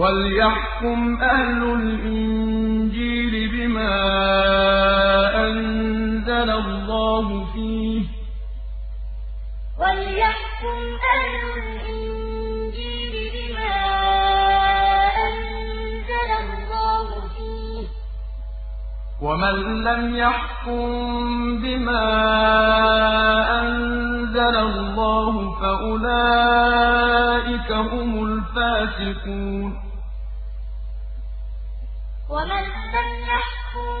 وَلْيَحْكُمْ أَهْلُ الْإِنجِيلِ بِمَا أَنزَلَ اللَّهُ فِيهِ ۚ وَمَن لَّمْ يَحْكُم بِمَا أَنزَلَ اللَّهُ فَأُولَٰئِكَ هُمُ الْفَاسِقُونَ وَلْيَحْكُمْ أَهْلُ الْإِنجِيلِ بِمَا أَنزَلَ اللَّهُ فِيهِ ۚ وَمَن لَّمْ يَحْكُم